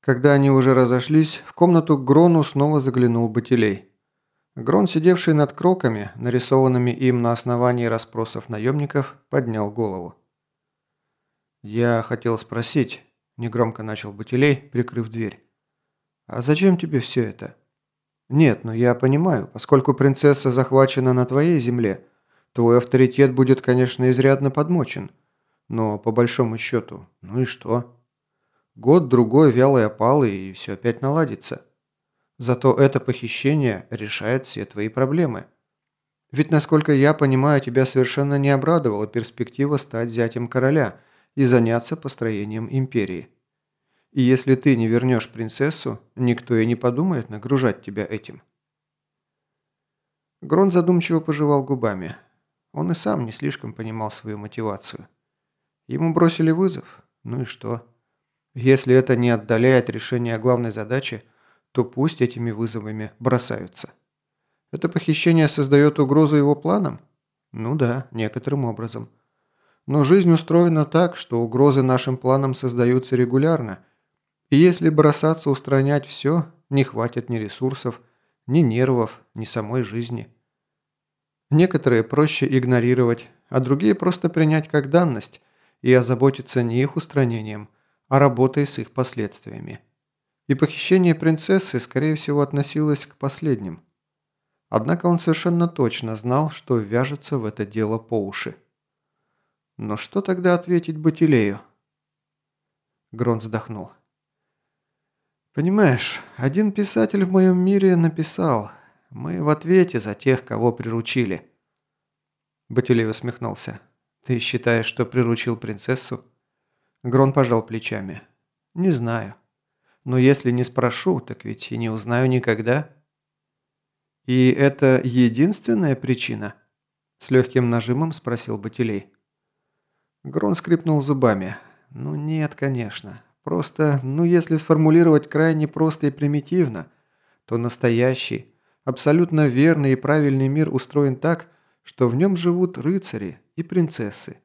Когда они уже разошлись, в комнату к Грону снова заглянул Батилей. Грон, сидевший над кроками, нарисованными им на основании расспросов наемников, поднял голову. «Я хотел спросить», – негромко начал Батилей, прикрыв дверь. «А зачем тебе все это?» «Нет, но я понимаю, поскольку принцесса захвачена на твоей земле, твой авторитет будет, конечно, изрядно подмочен. Но по большому счету, ну и что?» Год-другой вялый опалы, и все опять наладится. Зато это похищение решает все твои проблемы. Ведь, насколько я понимаю, тебя совершенно не обрадовала перспектива стать зятем короля и заняться построением империи. И если ты не вернешь принцессу, никто и не подумает нагружать тебя этим. Грон задумчиво пожевал губами. Он и сам не слишком понимал свою мотивацию. Ему бросили вызов. Ну и что? Если это не отдаляет решение главной задачи, то пусть этими вызовами бросаются. Это похищение создает угрозу его планам? Ну да, некоторым образом. Но жизнь устроена так, что угрозы нашим планам создаются регулярно. И если бросаться устранять все, не хватит ни ресурсов, ни нервов, ни самой жизни. Некоторые проще игнорировать, а другие просто принять как данность и озаботиться не их устранением – а работой с их последствиями. И похищение принцессы, скорее всего, относилось к последним. Однако он совершенно точно знал, что вяжется в это дело по уши. Но что тогда ответить Батилею? Грон вздохнул. «Понимаешь, один писатель в моем мире написал, мы в ответе за тех, кого приручили». Батилей усмехнулся. «Ты считаешь, что приручил принцессу?» Грон пожал плечами. «Не знаю. Но если не спрошу, так ведь и не узнаю никогда». «И это единственная причина?» С легким нажимом спросил Батилей. Грон скрипнул зубами. «Ну нет, конечно. Просто, ну если сформулировать крайне просто и примитивно, то настоящий, абсолютно верный и правильный мир устроен так, что в нем живут рыцари и принцессы.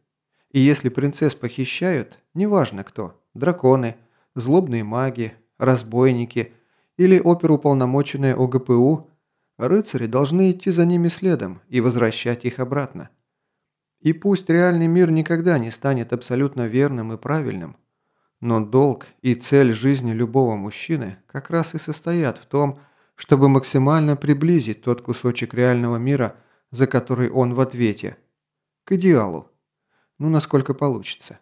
И если принцесс похищают, неважно кто, драконы, злобные маги, разбойники или оперуполномоченные ОГПУ, рыцари должны идти за ними следом и возвращать их обратно. И пусть реальный мир никогда не станет абсолютно верным и правильным, но долг и цель жизни любого мужчины как раз и состоят в том, чтобы максимально приблизить тот кусочек реального мира, за который он в ответе, к идеалу. Ну, насколько получится.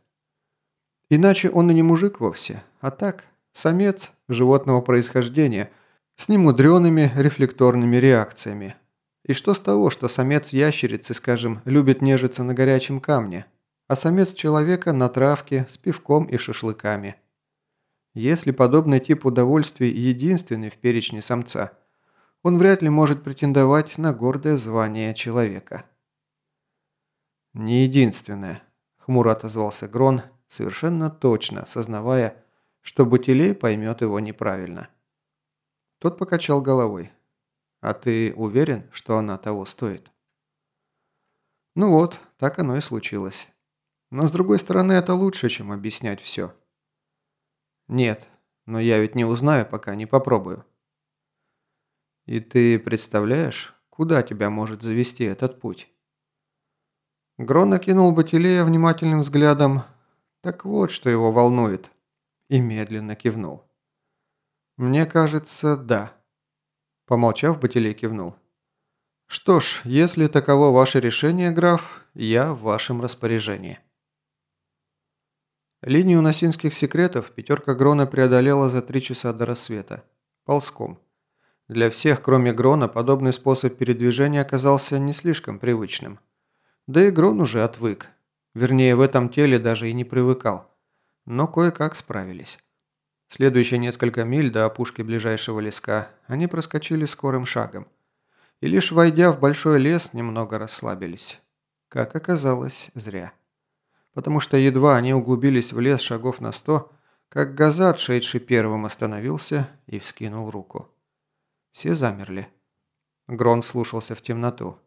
Иначе он и не мужик вовсе, а так, самец животного происхождения с немудреными рефлекторными реакциями. И что с того, что самец ящерицы, скажем, любит нежиться на горячем камне, а самец человека на травке с пивком и шашлыками? Если подобный тип удовольствий единственный в перечне самца, он вряд ли может претендовать на гордое звание человека. «Не единственное», – хмуро отозвался Грон, совершенно точно осознавая, что Бутилей поймет его неправильно. Тот покачал головой. «А ты уверен, что она того стоит?» Ну вот, так оно и случилось. Но с другой стороны, это лучше, чем объяснять все. Нет, но я ведь не узнаю, пока не попробую. И ты представляешь, куда тебя может завести этот путь? Грон окинул Батилея внимательным взглядом. Так вот, что его волнует. И медленно кивнул. «Мне кажется, да». Помолчав, Батилей кивнул. «Что ж, если таково ваше решение, граф, я в вашем распоряжении». Линию носинских секретов пятерка Грона преодолела за три часа до рассвета. Ползком. Для всех, кроме Грона, подобный способ передвижения оказался не слишком привычным. Да и Грон уже отвык. Вернее, в этом теле даже и не привыкал. Но кое-как справились. Следующие несколько миль до опушки ближайшего леска они проскочили скорым шагом. И лишь войдя в большой лес, немного расслабились. Как оказалось, зря. Потому что едва они углубились в лес шагов на сто, как Газат, шедший первым, остановился и вскинул руку. Все замерли. Грон вслушался в темноту.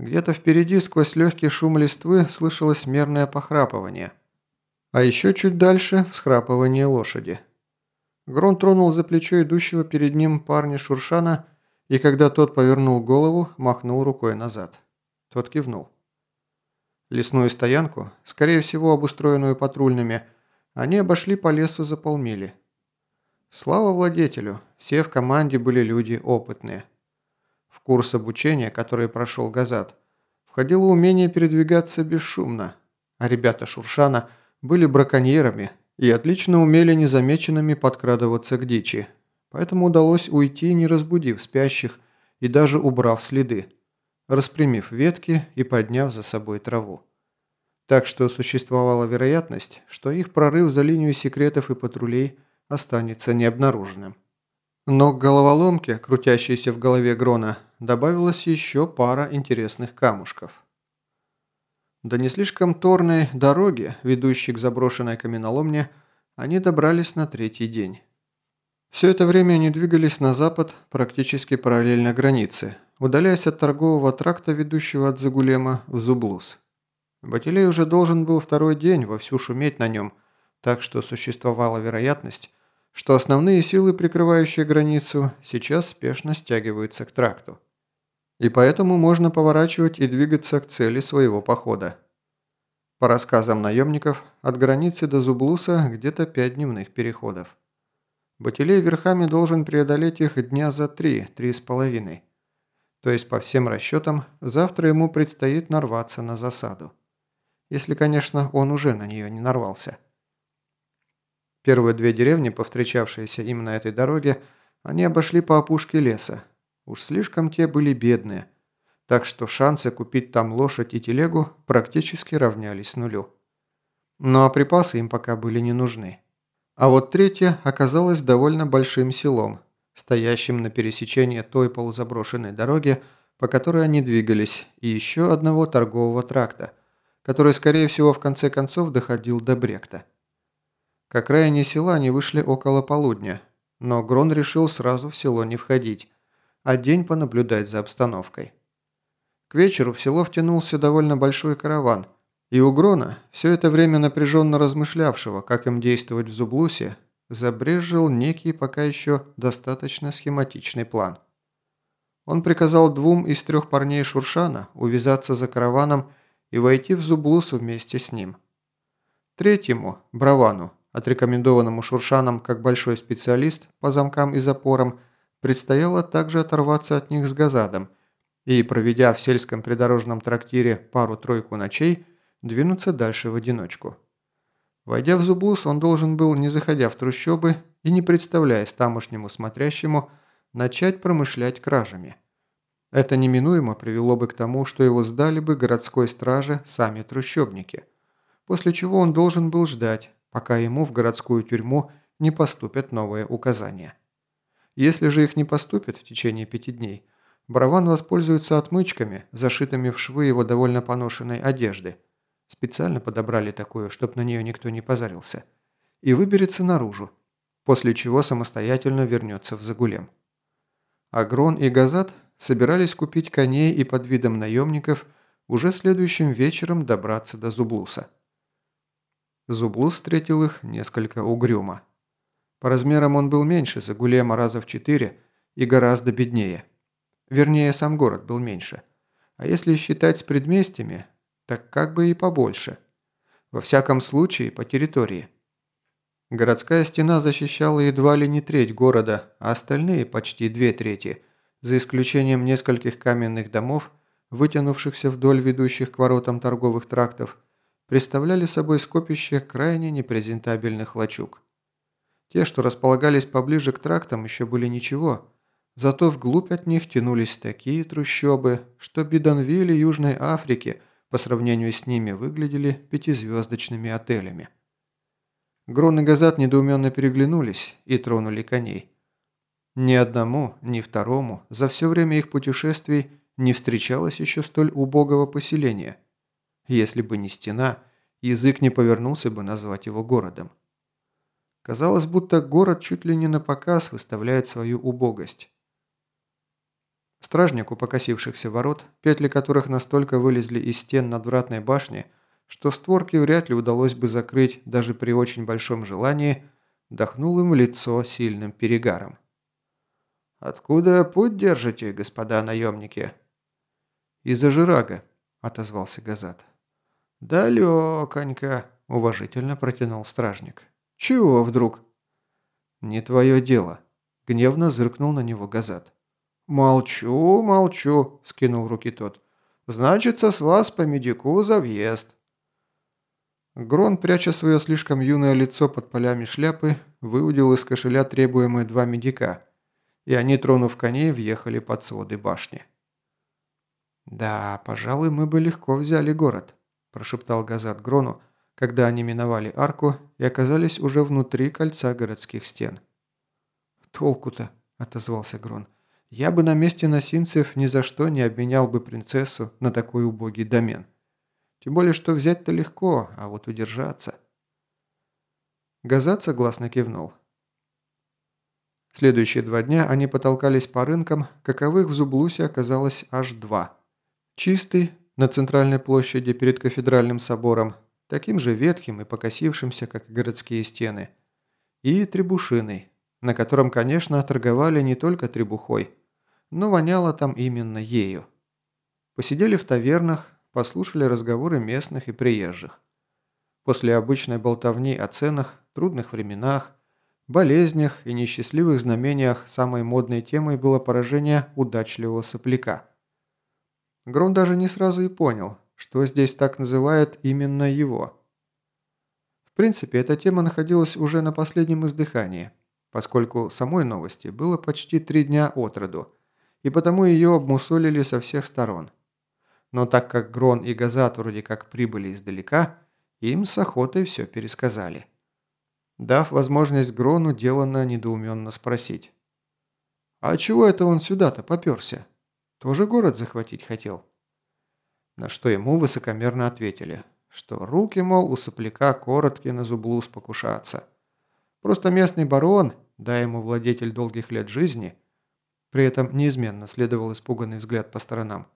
Где-то впереди, сквозь легкий шум листвы, слышалось мерное похрапывание. А еще чуть дальше – всхрапывание лошади. Грон тронул за плечо идущего перед ним парня Шуршана и когда тот повернул голову, махнул рукой назад. Тот кивнул. Лесную стоянку, скорее всего обустроенную патрульными, они обошли по лесу за полмили. Слава владетелю, все в команде были люди опытные. В курс обучения, который прошел Газат, входило умение передвигаться бесшумно, а ребята Шуршана были браконьерами и отлично умели незамеченными подкрадываться к дичи, поэтому удалось уйти, не разбудив спящих и даже убрав следы, распрямив ветки и подняв за собой траву. Так что существовала вероятность, что их прорыв за линию секретов и патрулей останется необнаруженным. Но к головоломке, крутящейся в голове Грона, добавилась еще пара интересных камушков. До не слишком торной дороги, ведущей к заброшенной каменоломне, они добрались на третий день. Все это время они двигались на запад практически параллельно границе, удаляясь от торгового тракта, ведущего от Загулема в Зублус. Батилей уже должен был второй день вовсю шуметь на нем, так что существовала вероятность, что основные силы, прикрывающие границу, сейчас спешно стягиваются к тракту. И поэтому можно поворачивать и двигаться к цели своего похода. По рассказам наемников, от границы до Зублуса где-то пять дневных переходов. Батилей верхами должен преодолеть их дня за три, три с половиной. То есть, по всем расчетам, завтра ему предстоит нарваться на засаду. Если, конечно, он уже на нее не нарвался. Первые две деревни, повстречавшиеся им на этой дороге, они обошли по опушке леса. Уж слишком те были бедные, так что шансы купить там лошадь и телегу практически равнялись нулю. Ну а припасы им пока были не нужны. А вот третье оказалось довольно большим селом, стоящим на пересечении той полузаброшенной дороги, по которой они двигались, и еще одного торгового тракта – который, скорее всего, в конце концов доходил до Бректа. К окраине села они вышли около полудня, но Грон решил сразу в село не входить, а день понаблюдать за обстановкой. К вечеру в село втянулся довольно большой караван, и у Грона, все это время напряженно размышлявшего, как им действовать в Зублусе, забрежил некий пока еще достаточно схематичный план. Он приказал двум из трех парней Шуршана увязаться за караваном и войти в Зублус вместе с ним. Третьему, Бравану, отрекомендованному Шуршаном как большой специалист по замкам и запорам, предстояло также оторваться от них с Газадом и, проведя в сельском придорожном трактире пару-тройку ночей, двинуться дальше в одиночку. Войдя в Зублус, он должен был, не заходя в трущобы и не представляясь тамошнему смотрящему, начать промышлять кражами. Это неминуемо привело бы к тому, что его сдали бы городской страже сами трущобники, после чего он должен был ждать, пока ему в городскую тюрьму не поступят новые указания. Если же их не поступят в течение пяти дней, Бараван воспользуется отмычками, зашитыми в швы его довольно поношенной одежды. Специально подобрали такую, чтобы на нее никто не позарился. И выберется наружу, после чего самостоятельно вернется в Загулем. Агрон и Газат собирались купить коней и под видом наемников уже следующим вечером добраться до Зублуса. Зублус встретил их несколько угрюмо. По размерам он был меньше Загулема раза в четыре и гораздо беднее. Вернее, сам город был меньше. А если считать с предместьями, так как бы и побольше. Во всяком случае, по территории. Городская стена защищала едва ли не треть города, а остальные почти две трети – за исключением нескольких каменных домов, вытянувшихся вдоль ведущих к воротам торговых трактов, представляли собой скопище крайне непрезентабельных лачуг. Те, что располагались поближе к трактам, еще были ничего, зато вглубь от них тянулись такие трущобы, что Бидонвилли Южной Африки по сравнению с ними выглядели пятизвездочными отелями. Грон и Газат недоуменно переглянулись и тронули коней. Ни одному, ни второму за все время их путешествий не встречалось еще столь убогого поселения. Если бы не стена, язык не повернулся бы назвать его городом. Казалось, будто город чуть ли не на показ выставляет свою убогость. Стражнику покосившихся ворот, петли которых настолько вылезли из стен надвратной башни, что створки вряд ли удалось бы закрыть даже при очень большом желании, дохнул им лицо сильным перегаром. «Откуда путь держите, господа наемники?» «Из Ажирага», – отозвался Газат. «Далеконько», – уважительно протянул стражник. «Чего вдруг?» «Не твое дело», – гневно зыркнул на него Газат. «Молчу, молчу», – скинул руки тот. «Значится, с вас по медику за въезд». Грон, пряча свое слишком юное лицо под полями шляпы, выудил из кошеля требуемые два медика, и они, тронув коней, въехали под своды башни. «Да, пожалуй, мы бы легко взяли город», – прошептал Газат Грону, когда они миновали арку и оказались уже внутри кольца городских стен. «Толку-то», – отозвался Грон, – «я бы на месте носинцев ни за что не обменял бы принцессу на такой убогий домен. Тем более, что взять-то легко, а вот удержаться...» Газат согласно кивнул. Следующие два дня они потолкались по рынкам, каковых в Зублусе оказалось аж два – Чистый, на центральной площади перед кафедральным собором, таким же ветхим и покосившимся, как и городские стены, и требушиной, на котором, конечно, торговали не только требухой, но воняло там именно ею. Посидели в тавернах, послушали разговоры местных и приезжих. После обычной болтовни о ценах, трудных временах, болезнях и несчастливых знамениях самой модной темой было поражение удачливого сопляка – Грон даже не сразу и понял, что здесь так называют именно его. В принципе, эта тема находилась уже на последнем издыхании, поскольку самой новости было почти три дня от роду, и потому ее обмусолили со всех сторон. Но так как Грон и Газат вроде как прибыли издалека, им с охотой все пересказали. Дав возможность Грону деланно недоуменно спросить. «А чего это он сюда-то попёрся?» Тоже город захватить хотел?» На что ему высокомерно ответили, что руки, мол, у сопляка короткие на зублус покушаться. Просто местный барон, дай ему владетель долгих лет жизни, при этом неизменно следовал испуганный взгляд по сторонам,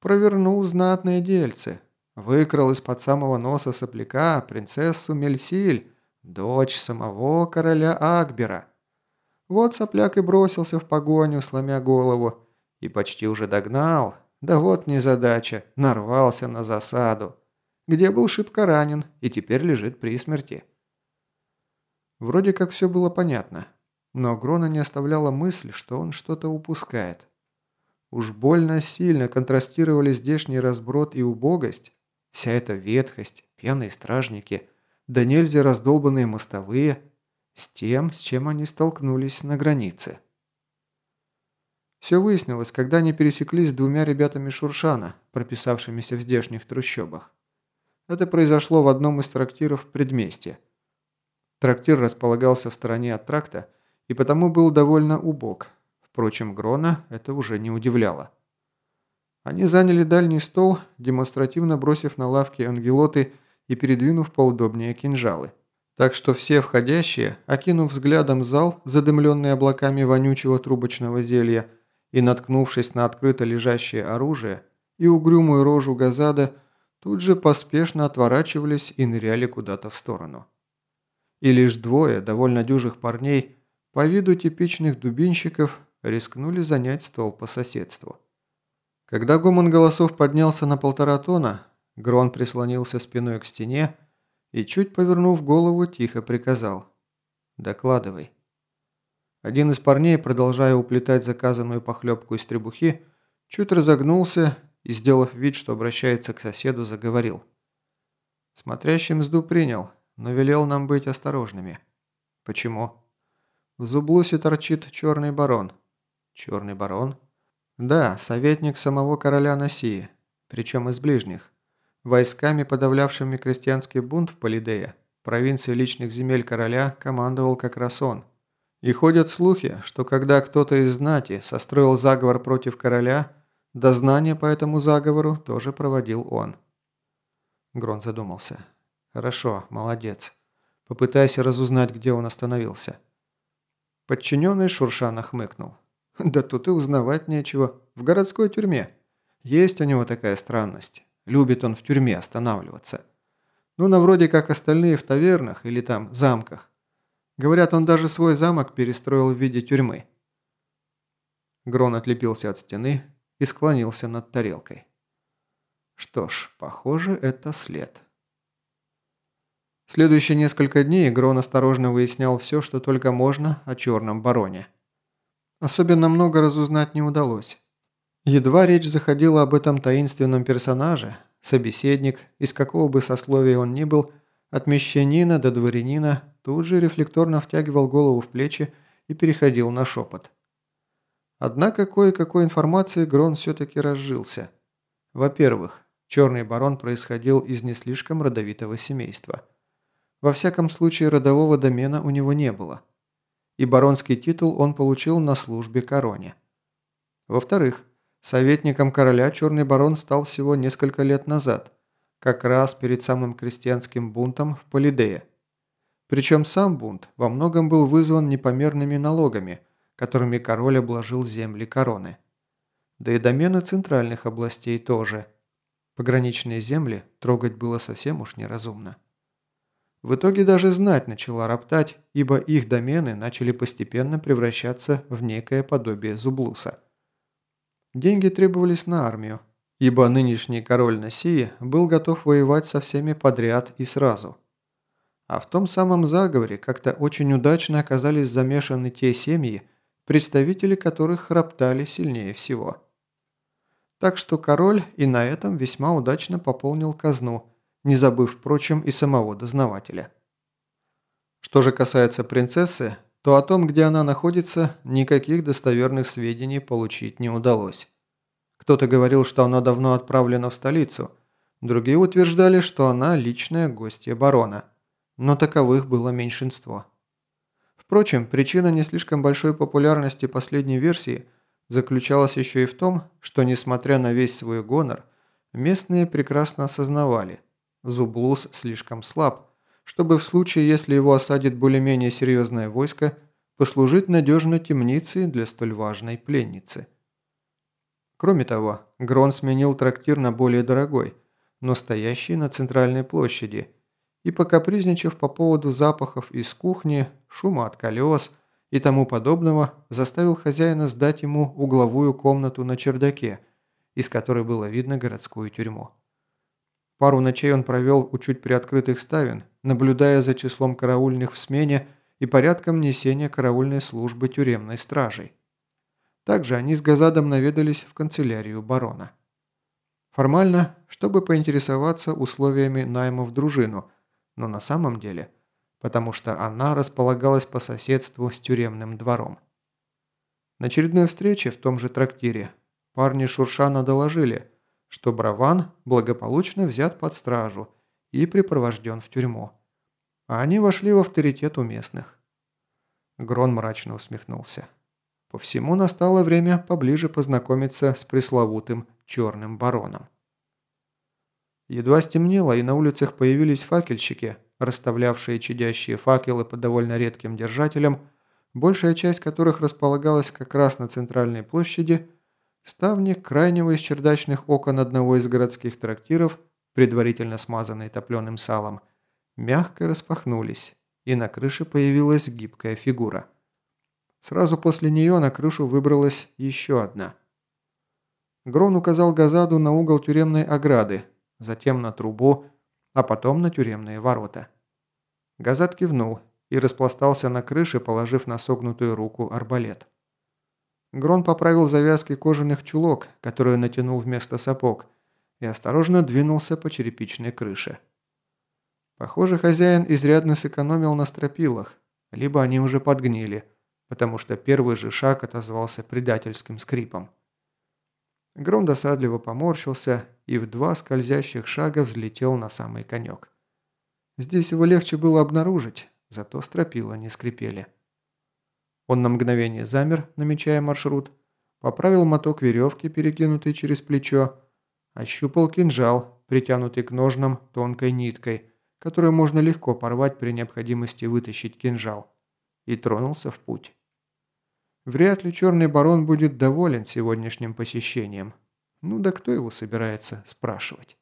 провернул знатные дельцы, выкрал из-под самого носа сопляка принцессу Мельсиль, дочь самого короля Акбера. Вот сопляк и бросился в погоню, сломя голову, и почти уже догнал, да вот незадача, нарвался на засаду, где был шибко ранен и теперь лежит при смерти. Вроде как все было понятно, но Грона не оставляла мысль, что он что-то упускает. Уж больно сильно контрастировали здешний разброд и убогость, вся эта ветхость, пьяные стражники, да нельзя раздолбанные мостовые, с тем, с чем они столкнулись на границе. Все выяснилось, когда они пересеклись с двумя ребятами Шуршана, прописавшимися в здешних трущобах. Это произошло в одном из трактиров в предместье. Трактир располагался в стороне от тракта и потому был довольно убог. Впрочем, Грона это уже не удивляло. Они заняли дальний стол, демонстративно бросив на лавки ангелоты и передвинув поудобнее кинжалы. Так что все входящие, окинув взглядом зал, задымленный облаками вонючего трубочного зелья, и, наткнувшись на открыто лежащее оружие и угрюмую рожу Газада, тут же поспешно отворачивались и ныряли куда-то в сторону. И лишь двое довольно дюжих парней, по виду типичных дубинщиков, рискнули занять стол по соседству. Когда гомон голосов поднялся на полтора тона, Грон прислонился спиной к стене и, чуть повернув голову, тихо приказал «Докладывай». Один из парней, продолжая уплетать заказанную похлебку из требухи, чуть разогнулся и, сделав вид, что обращается к соседу, заговорил. Смотрящий мзду принял, но велел нам быть осторожными. Почему? В Зублусе торчит черный барон. Черный барон? Да, советник самого короля Носии, причем из ближних. Войсками, подавлявшими крестьянский бунт в Полидее, провинции личных земель короля, командовал как раз он – и ходят слухи, что когда кто-то из знати состроил заговор против короля, дознание по этому заговору тоже проводил он. Грон задумался. «Хорошо, молодец. Попытайся разузнать, где он остановился». Подчиненный Шуршана хмыкнул. «Да тут и узнавать нечего. В городской тюрьме. Есть у него такая странность. Любит он в тюрьме останавливаться. Ну, на вроде как остальные в тавернах или там замках. Говорят, он даже свой замок перестроил в виде тюрьмы. Грон отлепился от стены и склонился над тарелкой. Что ж, похоже, это след. Следующие несколько дней Грон осторожно выяснял все, что только можно о Черном Бароне. Особенно много разузнать не удалось. Едва речь заходила об этом таинственном персонаже, собеседник, из какого бы сословия он ни был, от мещанина до дворянина, тут же рефлекторно втягивал голову в плечи и переходил на шепот. Однако кое-какой информации Грон все-таки разжился. Во-первых, Черный барон происходил из не слишком родовитого семейства. Во всяком случае, родового домена у него не было. И баронский титул он получил на службе короне. Во-вторых, советником короля Черный барон стал всего несколько лет назад, как раз перед самым крестьянским бунтом в Полидее. Причем сам бунт во многом был вызван непомерными налогами, которыми король обложил земли короны. Да и домены центральных областей тоже – Пограничные земли трогать было совсем уж неразумно. В итоге даже знать начала роптать, ибо их домены начали постепенно превращаться в некое подобие зублуса. Деньги требовались на армию, ибо нынешний король Носии был готов воевать со всеми подряд и сразу. А в том самом заговоре как-то очень удачно оказались замешаны те семьи, представители которых хроптали сильнее всего. Так что король и на этом весьма удачно пополнил казну, не забыв, впрочем, и самого дознавателя. Что же касается принцессы, то о том, где она находится, никаких достоверных сведений получить не удалось. Кто-то говорил, что она давно отправлена в столицу, другие утверждали, что она личная гостья барона, но таковых было меньшинство. Впрочем, причина не слишком большой популярности последней версии – заключалась еще и в том, что, несмотря на весь свой гонор, местные прекрасно осознавали, Зублус слишком слаб, чтобы в случае, если его осадит более-менее серьезное войско, послужить надежной темницей для столь важной пленницы. Кроме того, Грон сменил трактир на более дорогой, но стоящий на центральной площади, и покапризничав по поводу запахов из кухни, шума от колес – и тому подобного, заставил хозяина сдать ему угловую комнату на чердаке, из которой было видно городскую тюрьму. Пару ночей он провел у чуть приоткрытых ставен, наблюдая за числом караульных в смене и порядком несения караульной службы тюремной стражей. Также они с Газадом наведались в канцелярию барона. Формально, чтобы поинтересоваться условиями найма в дружину, но на самом деле – потому что она располагалась по соседству с тюремным двором. На очередной встрече в том же трактире парни Шуршана доложили, что Браван благополучно взят под стражу и припровожден в тюрьму. А они вошли в авторитет у местных. Грон мрачно усмехнулся. По всему настало время поближе познакомиться с пресловутым черным бароном. Едва стемнело, и на улицах появились факельщики, расставлявшие чадящие факелы под довольно редким держателем, большая часть которых располагалась как раз на центральной площади, ставни крайнего из чердачных окон одного из городских трактиров, предварительно смазанные топленым салом, мягко распахнулись, и на крыше появилась гибкая фигура. Сразу после нее на крышу выбралась еще одна. Грон указал Газаду на угол тюремной ограды, затем на трубу, а потом на тюремные ворота. Газат кивнул и распластался на крыше, положив на согнутую руку арбалет. Грон поправил завязки кожаных чулок, которые натянул вместо сапог, и осторожно двинулся по черепичной крыше. Похоже, хозяин изрядно сэкономил на стропилах, либо они уже подгнили, потому что первый же шаг отозвался предательским скрипом. Грон досадливо поморщился и в два скользящих шага взлетел на самый конек. Здесь его легче было обнаружить, зато стропила не скрипели. Он на мгновение замер, намечая маршрут, поправил моток веревки, перекинутый через плечо, ощупал кинжал, притянутый к ножнам тонкой ниткой, которую можно легко порвать при необходимости вытащить кинжал, и тронулся в путь. Вряд ли черный барон будет доволен сегодняшним посещением. Ну да кто его собирается спрашивать?